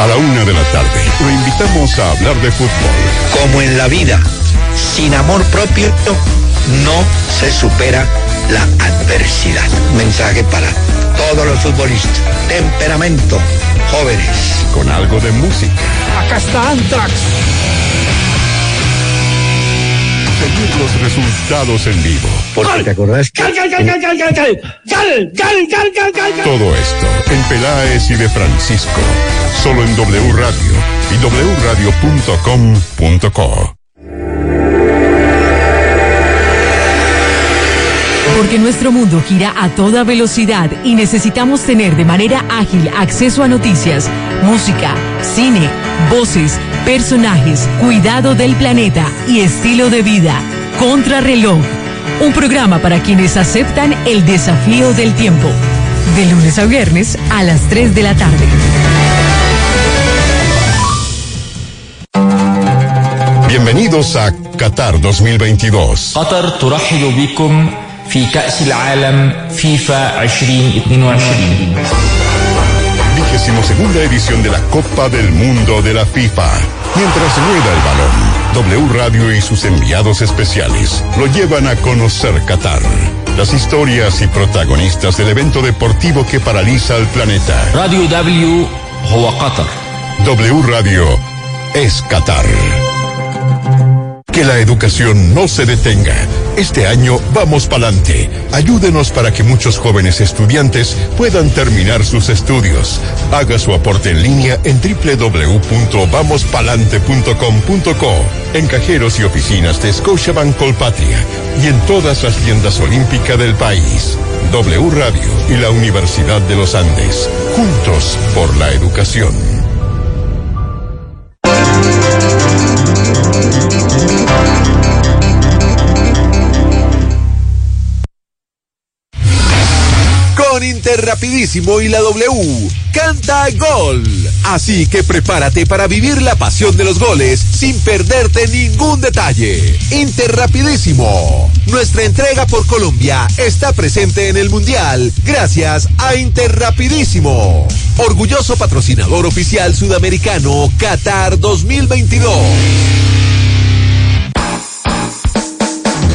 A la una de la tarde, lo invitamos a hablar de fútbol. Como en la vida, sin amor propio no se supera la adversidad. Mensaje para todos los futbolistas. Temperamento, jóvenes. Con algo de música. Acá está Antrax. Seguir los resultados en vivo. Porque te acordás que... Todo esto en Peláez y de Francisco. Solo en W Radio y wradio.com.co. Porque nuestro mundo gira a toda velocidad y necesitamos tener de manera ágil acceso a noticias, música, cine, voces, personajes, cuidado del planeta y estilo de vida. Contrarreloj. Un programa para quienes aceptan el desafío del tiempo De lunes a viernes a las 3 de la tarde. Bienvenidos a Qatar 2022. قطر ترحب بكم في كأس العالم فيفا 2022 Vigésimo segunda edición de la Copa del Mundo de la FIFA. Mientras rueda el balón, W Radio y sus enviados especiales lo llevan a conocer Qatar. Las historias y protagonistas del evento deportivo que paraliza al planeta. راديو دبليو هو قطر W Radio es Qatar. Que la educación no se detenga. Este año vamos pa'lante. Ayúdenos para que muchos jóvenes estudiantes puedan terminar sus estudios. Haga su aporte en línea en www.vamospalante.com.co, en cajeros y oficinas de Scotiabank Colpatria y en todas las tiendas olímpicas del país. W Radio y la Universidad de los Andes. Juntos por la educación. Con Interrapidísimo y la W, canta gol. Así que prepárate para vivir la pasión de los goles sin perderte ningún detalle. Interrapidísimo. Nuestra entrega por Colombia está presente en el Mundial gracias a Interrapidísimo. Orgulloso patrocinador oficial sudamericano Qatar 2022.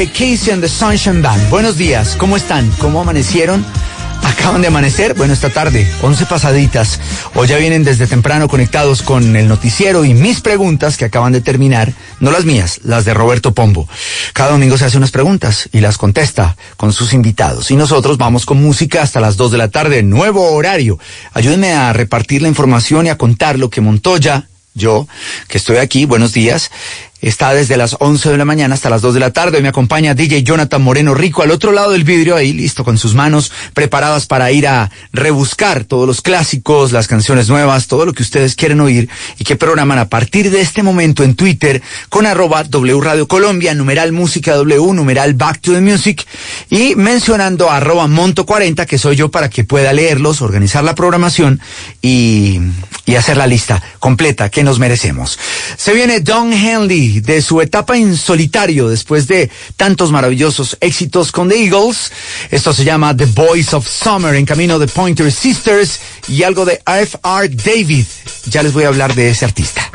De Casey and the Sunshine Band. Buenos días, ¿cómo están? ¿Cómo amanecieron? Acaban de amanecer, bueno, esta tarde, 11 pasaditas, o ya vienen desde temprano conectados con el noticiero y mis preguntas que acaban de terminar, no las mías, las de Roberto Pombo. Cada domingo se hace unas preguntas y las contesta con sus invitados. Y nosotros vamos con música hasta las 2 de la tarde, nuevo horario. Ayúdenme a repartir la información y a contar lo que Montoya, yo, que estoy aquí, buenos días, Está desde las 11 de la mañana hasta las 2 de la tarde. Hoy me acompaña DJ Jonathan Moreno Rico al otro lado del vidrio, ahí listo, con sus manos preparadas para ir a rebuscar todos los clásicos, las canciones nuevas, todo lo que ustedes quieren oír y que programan a partir de este momento en Twitter con arroba W Radio Colombia, numeral música W, numeral Back to the Music y mencionando arroba Monto 40, que soy yo para que pueda leerlos, organizar la programación y, y hacer la lista completa que nos merecemos. Se viene Don Henley de su etapa en solitario después de tantos maravillosos éxitos con The Eagles. Esto se llama The Boys of Summer en camino de Pointer Sisters y algo de F.R. David. Ya les voy a hablar de ese artista.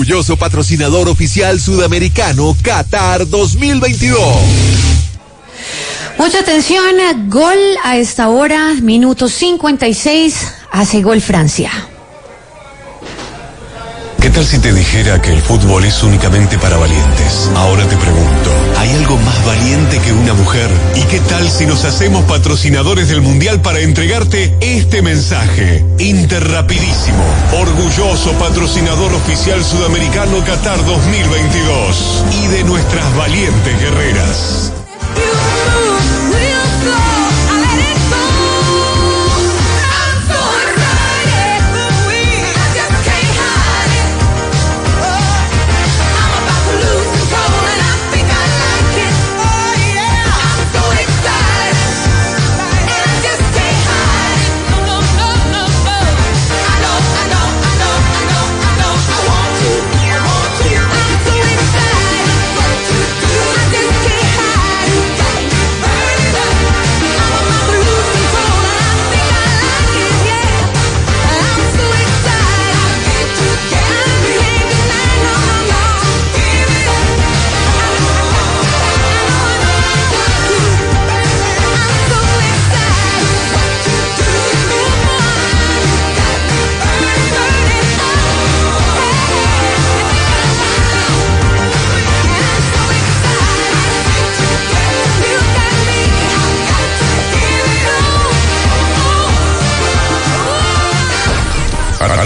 Orgulloso patrocinador oficial sudamericano Qatar 2022. Mucha atención, gol a esta hora, minuto 56, hace gol Francia. ¿Qué tal si te dijera que el fútbol es únicamente para valientes? Ahora te pregunto, ¿hay algo más valiente que una mujer? ¿Y qué tal si nos hacemos patrocinadores del Mundial para entregarte este mensaje? Interrapidísimo, orgulloso patrocinador oficial sudamericano Qatar 2022 y de nuestras valientes guerreras.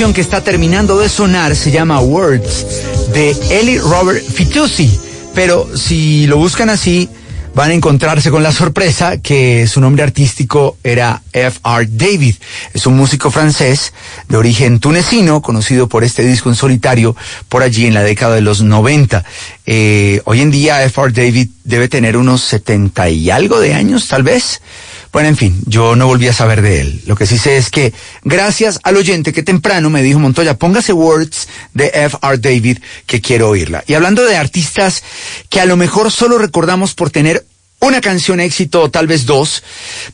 que está terminando de sonar se llama Words de Ellie Robert Fitoussi, pero si lo buscan así van a encontrarse con la sorpresa que su nombre artístico era F.R. David. Es un músico francés de origen tunecino, conocido por este disco en solitario por allí en la década de los 90. Eh, hoy en día F.R. David debe tener unos 70 y algo de años, tal vez. Bueno, en fin, yo no volví a saber de él. Lo que sí sé es que, gracias al oyente que temprano me dijo, Montoya, póngase Words de F.R. David, que quiero oírla. Y hablando de artistas que a lo mejor solo recordamos por tener una canción éxito o tal vez dos,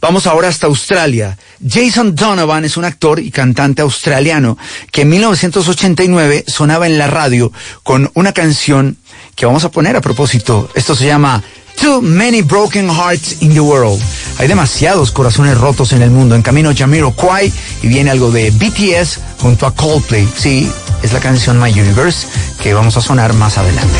vamos ahora hasta Australia. Jason Donovan es un actor y cantante australiano que en 1989 sonaba en la radio con una canción que vamos a poner a propósito. Esto se llama Too Many Broken Hearts in the World. Hay demasiados corazones rotos en el mundo. En camino Jamiroquai y viene algo de BTS junto a Coldplay. Sí, es la canción My Universe que vamos a sonar más adelante.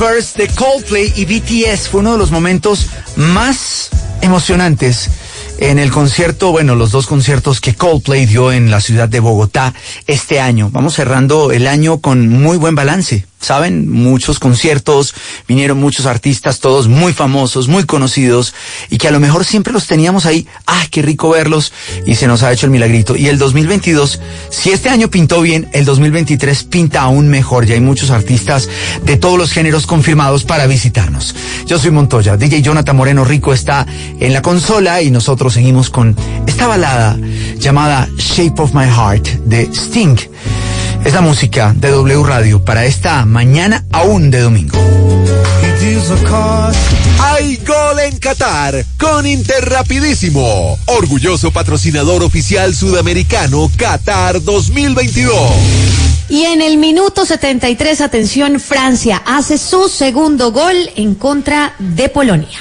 My Universe de Coldplay y BTS fue uno de los momentos más emocionantes en el concierto, bueno, los dos conciertos que Coldplay dio en la ciudad de Bogotá este año. Vamos cerrando el año con muy buen balance. Saben, muchos conciertos, vinieron muchos artistas, todos muy famosos, muy conocidos, y que a lo mejor siempre los teníamos ahí, ah, qué rico verlos, y se nos ha hecho el milagrito. Y el 2022, si este año pintó bien, el 2023 pinta aún mejor, ya hay muchos artistas de todos los géneros confirmados para visitarnos. Yo soy Montoya, DJ Jonathan Moreno Rico está en la consola y nosotros seguimos con esta balada llamada Shape of My Heart de Sting. Es la música de W Radio para esta mañana aún de domingo. Hay gol en Qatar con Interrapidísimo, orgulloso patrocinador oficial sudamericano Qatar 2022. Y en el minuto 73, atención, Francia hace su segundo gol en contra de Polonia.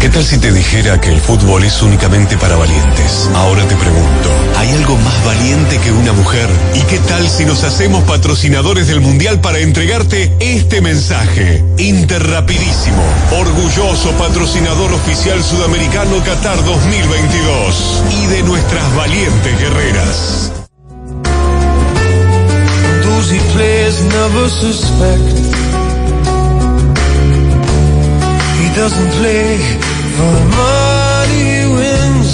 ¿Qué tal si te dijera que el fútbol es únicamente para valientes? Ahora te pregunto, ¿hay algo más valiente que una mujer? ¿Y qué tal si nos hacemos patrocinadores del Mundial para entregarte este mensaje? Interrapidísimo, orgulloso patrocinador oficial sudamericano Qatar 2022 y de nuestras valientes guerreras. Money he wins.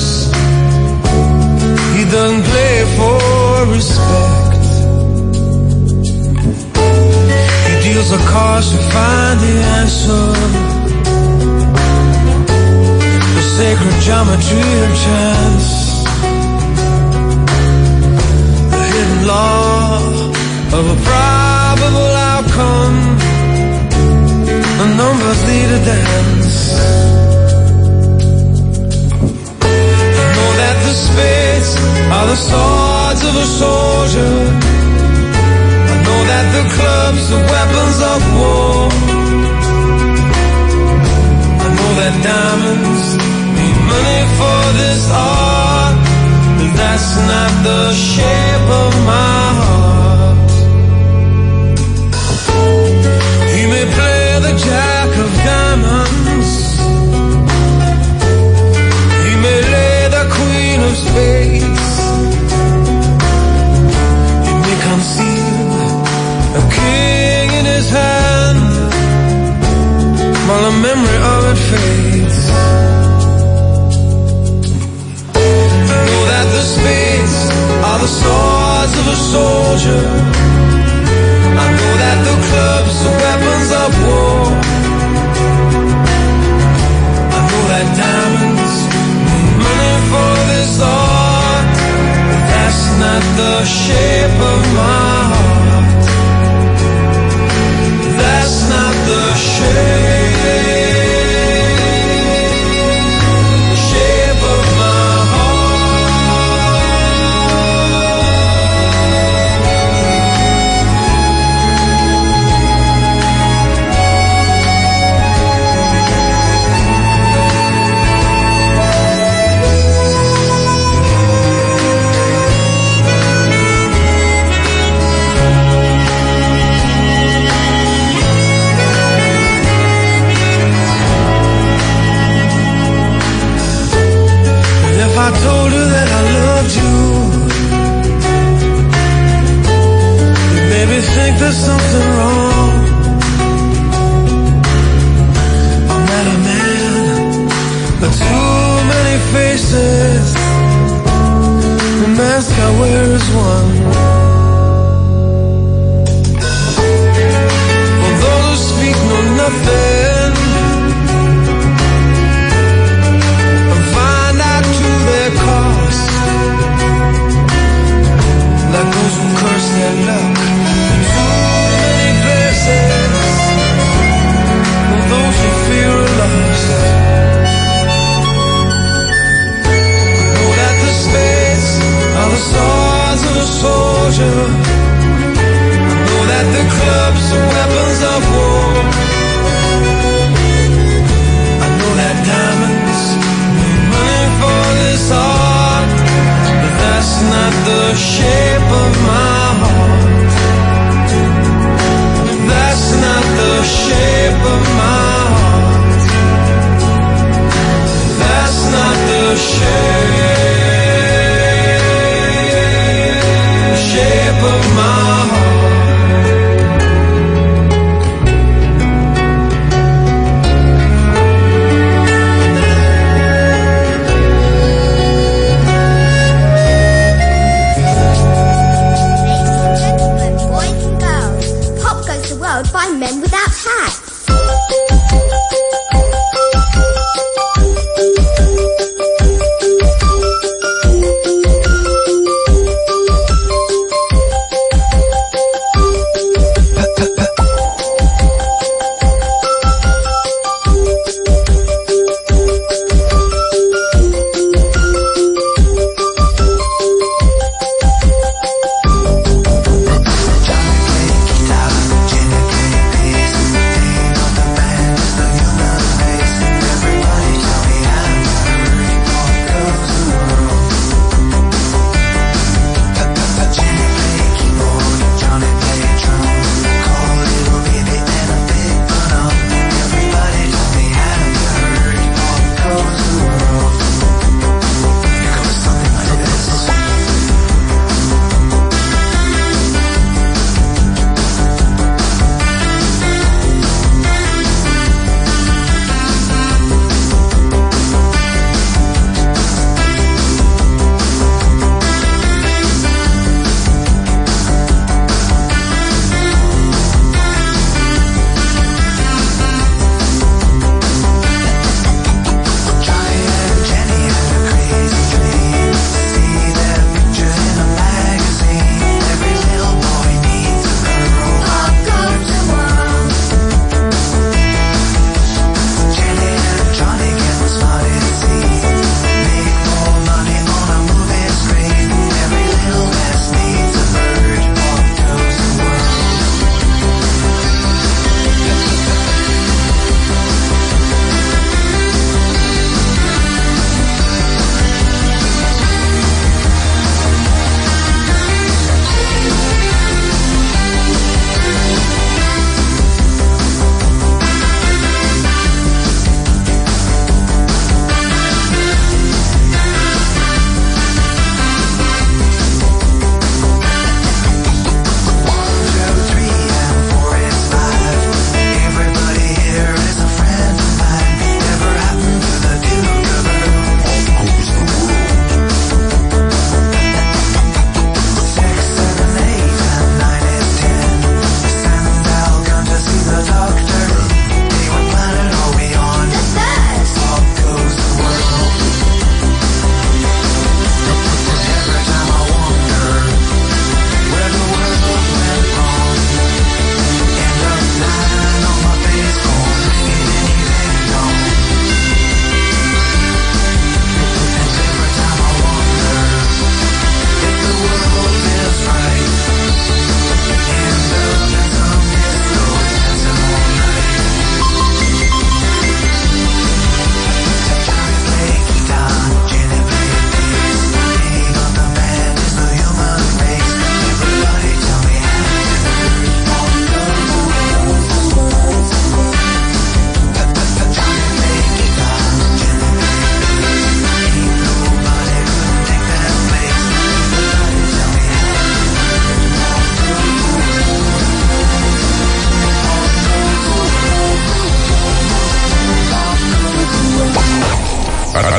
He doesn't play for respect. He deals the cards to find the answer. The sacred geometry of chance. The hidden law of a probable outcome. The numbers lead a dance. Spades are the swords of a soldier. I know that the clubs are weapons of war. I know that diamonds need money for this art, but that's not the shape of my heart. He may play the jack of diamonds. Spades. He may conceal a king in his hand while the memory of it fades. I know that the spades are the swords of a soldier. I know that the clubs not the shape of my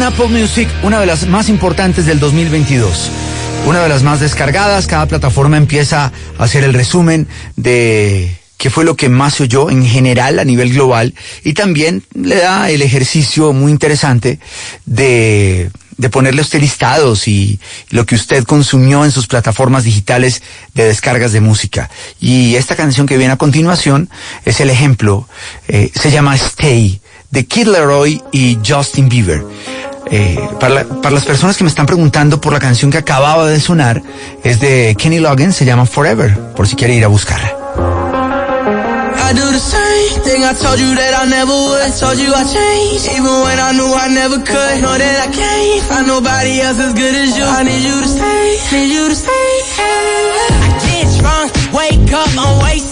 Según Apple Music, una de las más importantes del 2022. Una de las más descargadas, cada plataforma empieza a hacer el resumen de qué fue lo que más se oyó en general a nivel global y también le da el ejercicio muy interesante de, de ponerle a usted listados y lo que usted consumió en sus plataformas digitales de descargas de música. Y esta canción que viene a continuación es el ejemplo, eh, se llama Stay, de Kid Leroy y Justin Bieber. Eh, para, la- para las personas que me están preguntando por la canción que acababa de sonar, es de Kenny Loggins, se llama Forever, por si quiere ir a buscarla. I do the same thing I told you that I never would. I told you I changed, even when I knew I never could. Know that I can't find nobody else as good as you. I need you to stay, need you to stay. I get drunk, wake up, I'm wasted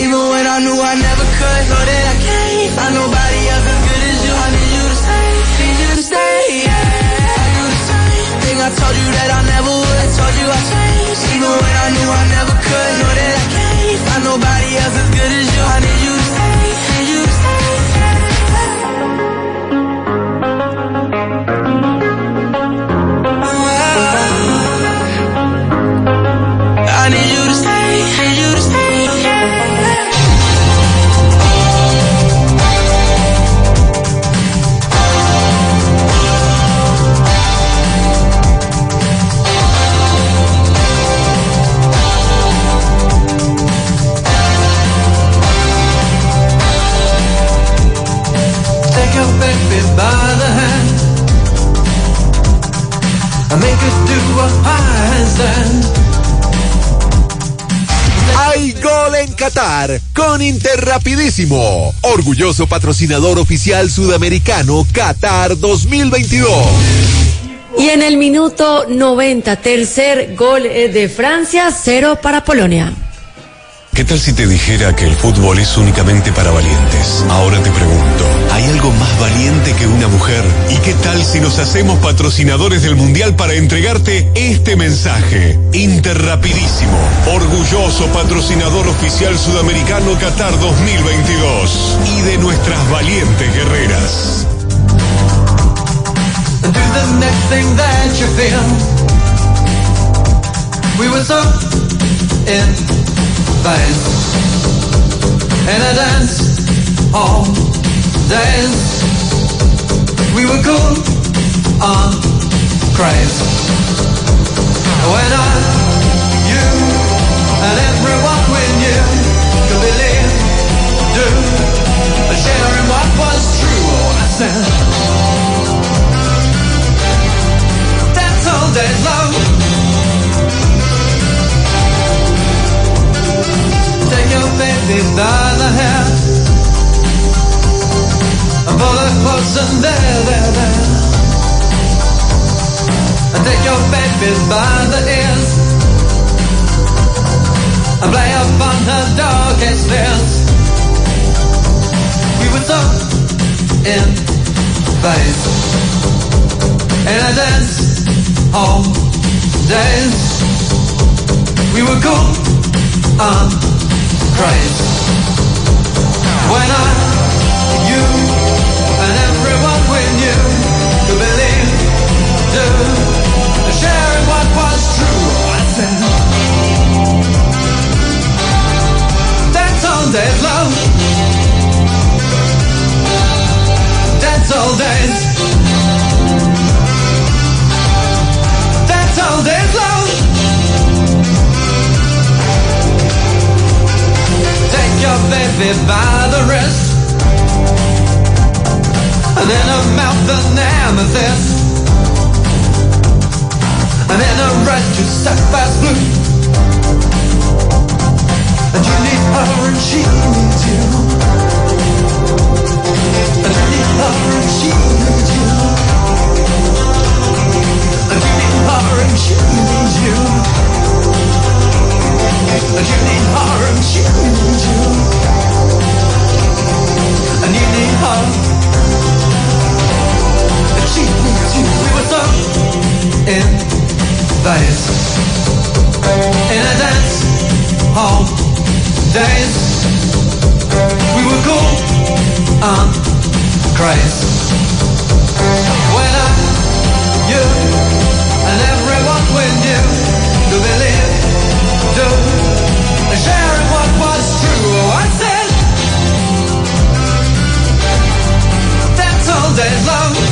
even when I knew I never could. Know that I can't find nobody else as good as you. I need you to stay, need you to stay. Yeah. I do the same thing I told you that I never would. Told you I changed, even when I knew I never could. Qatar con Interrapidísimo, orgulloso patrocinador oficial sudamericano Qatar 2022. Y en el minuto 90, tercer gol eh, de Francia, cero para Polonia. ¿Qué tal si te dijera que el fútbol es únicamente para valientes? Ahora te pregunto, ¿hay algo más valiente que una mujer? ¿Y qué tal si nos hacemos patrocinadores del Mundial para entregarte este mensaje? Interrapidísimo, orgulloso patrocinador oficial sudamericano Qatar 2022 y de nuestras valientes guerreras. Days. We were cool on craze. When I, you, and everyone we knew could believe, do, sharing what was true. I said. That's all days long. Take your baby by the hair pull her close and there, there, there. And take your baby by the ears and play upon her darkest fears. We were so in phase in a dance hall days. We were cool on craze. When I, you, could believe, do, what was true. I said, that's all love. That's all. That's all love. Take your baby by the wrist And then her mouth an amethyst And then her red to sapphire blue And you need her and she needs you. And I need her and she needs you. I need her and she needs you. I need her and she needs you. And you need her. We were so in Vegas. In a dance hall. We were cool. When I, you, and everyone we knew sharing what was true. Said, that's all days long.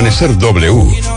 Amanecer W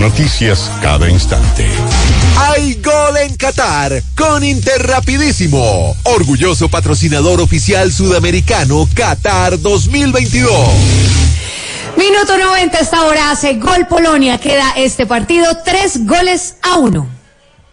noticias cada instante. Hay gol en Qatar con Interrapidísimo, orgulloso patrocinador oficial sudamericano Qatar 2022. Minuto 90 esta hora hace gol Polonia. Queda este partido tres goles a uno.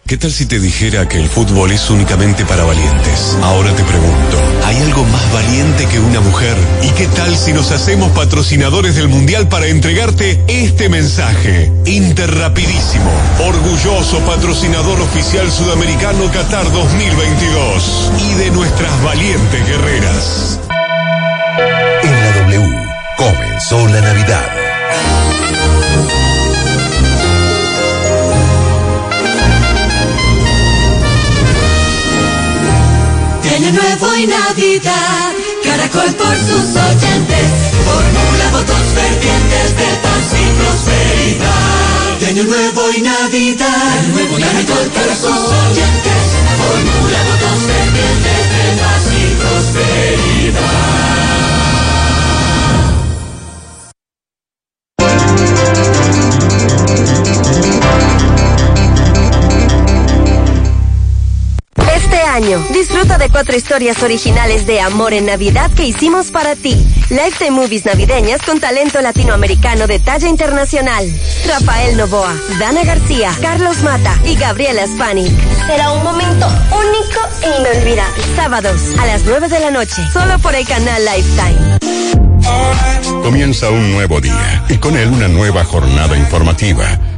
¿Qué tal si te dijera que el fútbol es únicamente para valientes? Ahora te pregunto, ¿hay algo más valiente que una mujer? ¿Y qué tal si nos hacemos patrocinadores del Mundial para entregarte este mensaje? Interrapidísimo, orgulloso patrocinador oficial sudamericano Qatar 2022 y de nuestras valientes guerreras. En la W comenzó la Navidad. Año nuevo y Navidad, Caracol por sus oyentes, formula votos fervientes de paz y prosperidad. De Año nuevo y Navidad, Caracol por sus historias originales de amor en Navidad que hicimos para ti. Lifetime Movies navideñas con talento latinoamericano de talla internacional. Rafael Novoa, Dana García, Carlos Mata y Gabriela Spanik. Será un momento único e inolvidable. Sábados a las 9 de la noche, solo por el canal Lifetime. Comienza un nuevo día y con él una nueva jornada informativa.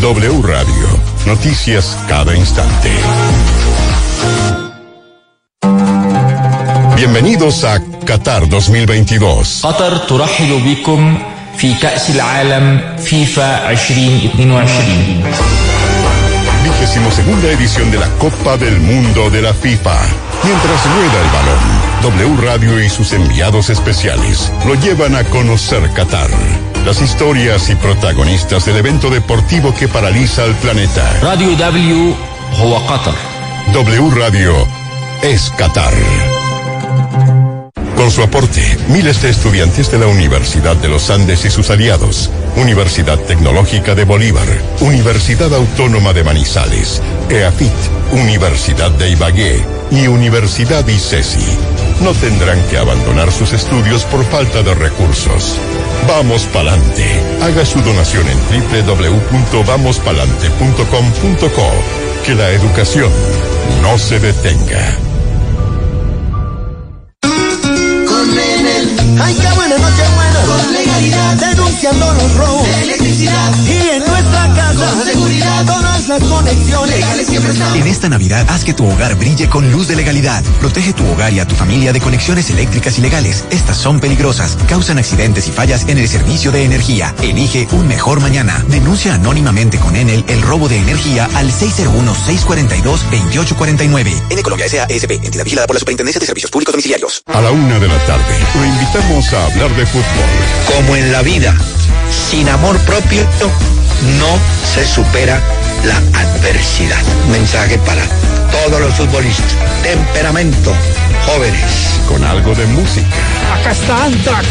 W Radio, noticias cada instante. Bienvenidos a Qatar 2022. قطر ترحب بكم في كأس العالم فيفا 2022 Vigésimo segunda edición de la Copa del Mundo de la FIFA. Mientras rueda el balón, W Radio y sus enviados especiales lo llevan a conocer Qatar. Las historias y protagonistas del evento deportivo que paraliza al planeta. Radio W Hoa Qatar. W Radio es Qatar. Con su aporte, miles de estudiantes de la Universidad de los Andes y sus aliados, Universidad Tecnológica de Bolívar, Universidad Autónoma de Manizales, EAFIT, Universidad de Ibagué y Universidad ICESI no tendrán que abandonar sus estudios por falta de recursos. Vamos Palante. Haga su donación en www.vamospalante.com.co. Que la educación no se detenga. Seguridad. Denunciando los robos de electricidad. Y en nuestra casa, con seguridad. Todas las conexiones legales siempre están. En esta Navidad, haz que tu hogar brille con luz de legalidad. Protege tu hogar y a tu familia de conexiones eléctricas ilegales. Estas son peligrosas, causan accidentes y fallas en el servicio de energía. Elige un mejor mañana. Denuncia anónimamente con Enel el robo de energía al 601-642-2849. En Colombia S.A.S.P. entidad vigilada por la Superintendencia de Servicios Públicos Domiciliarios. A la una de la tarde, lo invitamos a hablar de fútbol en la vida, sin amor propio no se supera la adversidad. Mensaje para todos los futbolistas. Temperamento, jóvenes. Con algo de música. Acá está Antrax.